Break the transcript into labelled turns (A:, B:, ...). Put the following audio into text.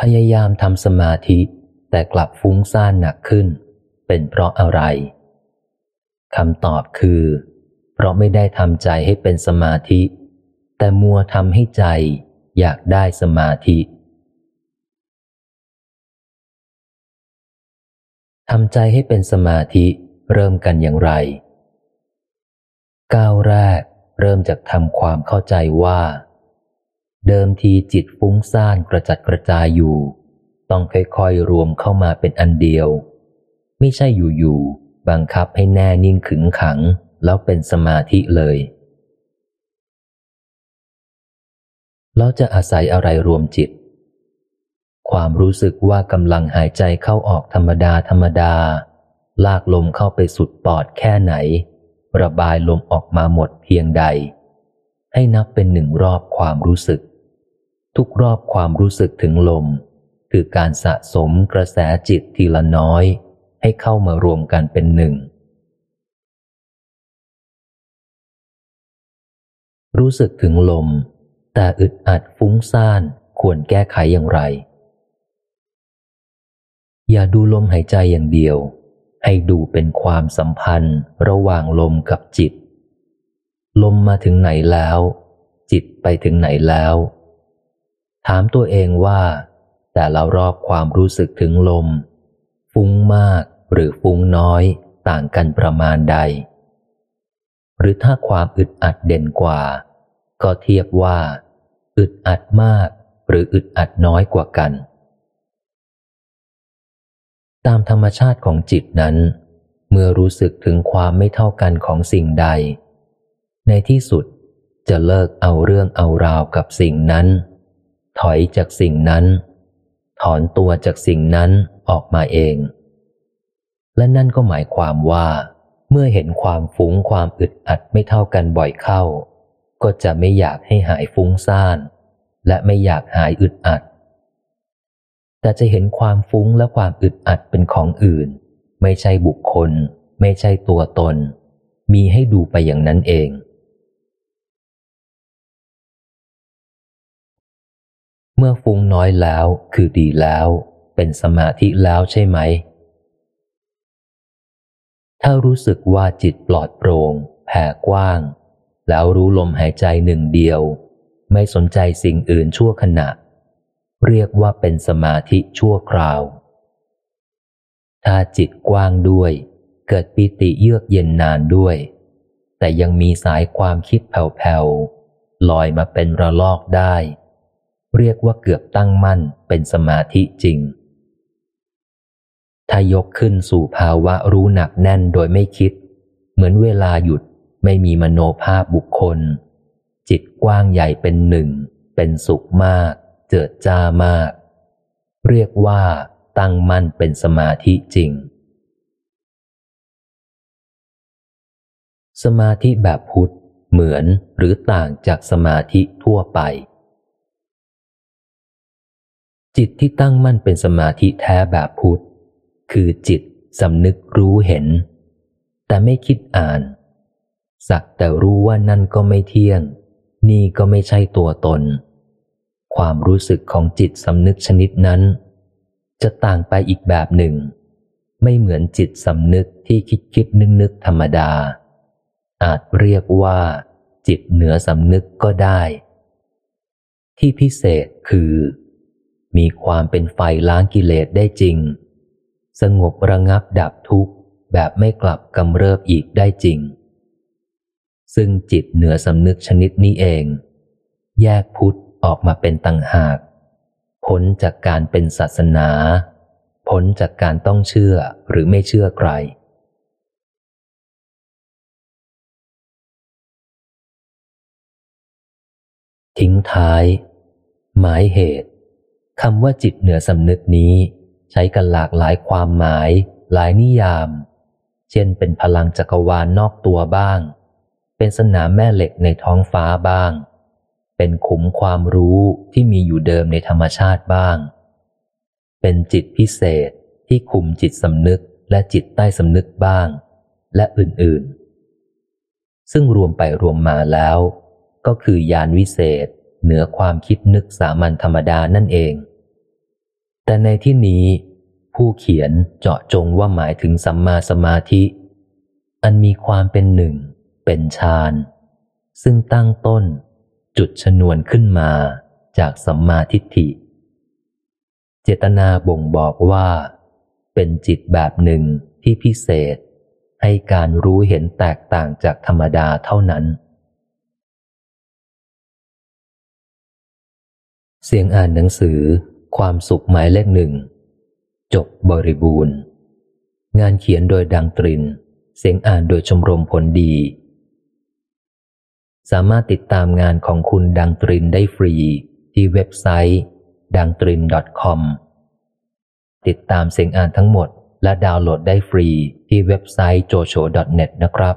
A: พยายามทำสมาธิแต่กลับฟุ้งซ่านหนักขึ้น เป็นเพราะอะไรคำตอบคือ เพราะไม่ได้ทำใจให้เป็นสมาธิ แต่มัวทำให้ใจอยากได้สมาธิทำใจให้เป็นสมาธิเริ่มกันอย่างไร ก้าวแรกเริ่มจากทำความเข้าใจว่า เดิมทีจิตฟุ้งซ่านกระจัดกระจายอยู่ ต้องค่อยๆรวมเข้ามาเป็นอันเดียว ไม่ใช่อยู่ๆบังคับให้แน่นิ่งขึงขังแล้วเป็นสมาธิเลยแล้วจะอาศัยอะไรรวมจิต ความรู้สึกว่ากำลังหายใจเข้าออกธรรมดาธรรมดา ลากลมเข้าไปสุดปอดแค่ไหน ระบายลมออกมาหมดเพียงใด ให้นับเป็นหนึ่งรอบความรู้สึก ทุกรอบความรู้สึกถึงลม คือการสะสมกระแสจิตทีละน้อย ให้เข้ามารวมกันเป็นหนึ่ง รู้สึกถึงลม แต่อึดอัดฟุ้งซ่านควรแก้ไขอย่างไร อย่าดูลมหายใจอย่างเดียว ให้ดูเป็นความสัมพันธ์ระหว่างลมกับจิต ลมมาถึงไหนแล้ว จิตไปถึงไหนแล้ว ถามตัวเองว่า แต่ละรอบความรู้สึกถึงลม ฟุ้งมากหรือฟุ้งน้อยต่างกันประมาณใด หรือถ้าความอึดอัดเด่นกว่า ก็เทียบว่า อึดอัดมากหรืออึดอัดน้อยกว่ากัน ตามธรรมชาติของจิตนั้น เมื่อรู้สึกถึงความไม่เท่ากันของสิ่งใด ในที่สุดจะเลิกเอาเรื่องเอาราวกับสิ่งนั้น ถอยจากสิ่งนั้น ถอนตัวจากสิ่งนั้นออกมาเอง และนั่นก็หมายความว่า เมื่อเห็นความฟุ้งความอึดอัดไม่เท่ากันบ่อยเข้า ก็จะไม่อยากให้หายฟุ้งซ่าน และไม่อยากหายอึดอัด แต่จะเห็นความฟุ้งและความอึดอัดเป็นของอื่น ไม่ใช่บุคคล ไม่ใช่ตัวตน มีให้ดูไปอย่างนั้นเอง เมื่อฟุ้งน้อยแล้วคือดีแล้ว เป็นสมาธิแล้วใช่ไหม ถ้ารู้สึกว่าจิตปลอดโปรง่งแผ่กว้าง แล้วรู้ลมหายใจหนึ่งเดียว ไม่สนใจสิ่งอื่นชั่วขณะ เรียกว่าเป็นสมาธิชั่วคราว ถ้าจิตกว้างด้วย เกิดปิติเยือกเย็นนานด้วย แต่ยังมีสายความคิดแผ่วๆลอยมาเป็นระลอกได้ เรียกว่าเกือบตั้งมั่นเป็นสมาธิจริง ถ้ายกขึ้นสู่ภาวะรู้หนักแน่นโดยไม่คิด เหมือนเวลาหยุดไม่มีมโนภาพบุคคล จิตกว้างใหญ่เป็นหนึ่ง เป็นสุขมาก เจิดจ้ามาก เรียกว่าตั้งมั่นเป็นสมาธิจริง สมาธิแบบพุทธเหมือนหรือต่างจากสมาธิทั่วไป จิตที่ตั้งมั่นเป็นสมาธิแท้แบบพุทธ คือจิตสำนึกรู้เห็น แต่ไม่คิดอ่าน สักแต่รู้ว่านั่นก็ไม่เที่ยง นี่ก็ไม่ใช่ตัวตน ความรู้สึกของจิตสำนึกชนิดนั้น จะต่างไปอีกแบบหนึ่ง ไม่เหมือนจิตสำนึกที่คิดคิดนึกนึกธรรมดา อาจเรียกว่า จิตเหนือสำนึกก็ได้ ที่พิเศษคือ มีความเป็นไฟล้างกิเลสได้จริง สงบระงับดับทุกข์แบบไม่กลับกำเริบอีกได้จริง ซึ่งจิตเหนือสำนึกชนิดนี้เอง แยกพุทธออกมาเป็นต่างหาก พ้นจากการเป็นศาสนา พ้นจากการต้องเชื่อหรือไม่เชื่อใครทิ้งท้าย หมายเหตุ คำว่าจิตเหนือสำนึกนี้ ใช้กันหลากหลายความหมาย หลายนิยาม เช่นเป็นพลังจักรวาลนนอกตัวบ้าง เป็นสนามแม่เหล็กในท้องฟ้าบ้าง เป็นขุมความรู้ที่มีอยู่เดิมในธรรมชาติบ้าง เป็นจิตพิเศษที่คุมจิตสำนึกและจิตใต้สำนึกบ้าง และอื่นๆ ซึ่งรวมไปรวมมาแล้ว ก็คือยานวิเศษ เหนือความคิดนึกสามัญธรรมดานั่นเอง แต่ในที่นี้ ผู้เขียนเจาะจงว่าหมายถึงสัมมาสมาธิ อันมีความเป็นหนึ่ง เป็นฌานซึ่งตั้งต้น จุดชนวนขึ้นมาจากสัมมาทิฏฐิ เจตนาบ่งบอกว่า เป็นจิตแบบหนึ่งที่พิเศษ ให้การรู้เห็นแตกต่างจากธรรมดาเท่านั้น เสียงอ่านหนังสือ ความสุขหมายเลขหนึ่ง จบบริบูรณ์ งานเขียนโดยดังตริน เสียงอ่านโดยชมรมผลดี สามารถติดตามงานของคุณดังตรินได้ฟรี ที่เว็บไซต์ ดังตริน .com ติดตามเสียงอ่านทั้งหมดและดาวน์โหลดได้ฟรีที่เว็บไซต์ jojo.net นะครับ